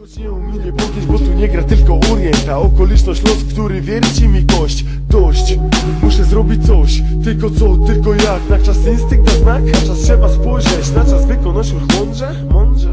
Choć nie uminie pogieć, bo tu nie gra tylko Orient A okoliczność los, który wierci mi kość. Dość, muszę zrobić coś. Tylko co, tylko jak? Na czas instynkt da znak? Na czas trzeba spojrzeć. Na czas wykonać ruch mądrze, mądrze?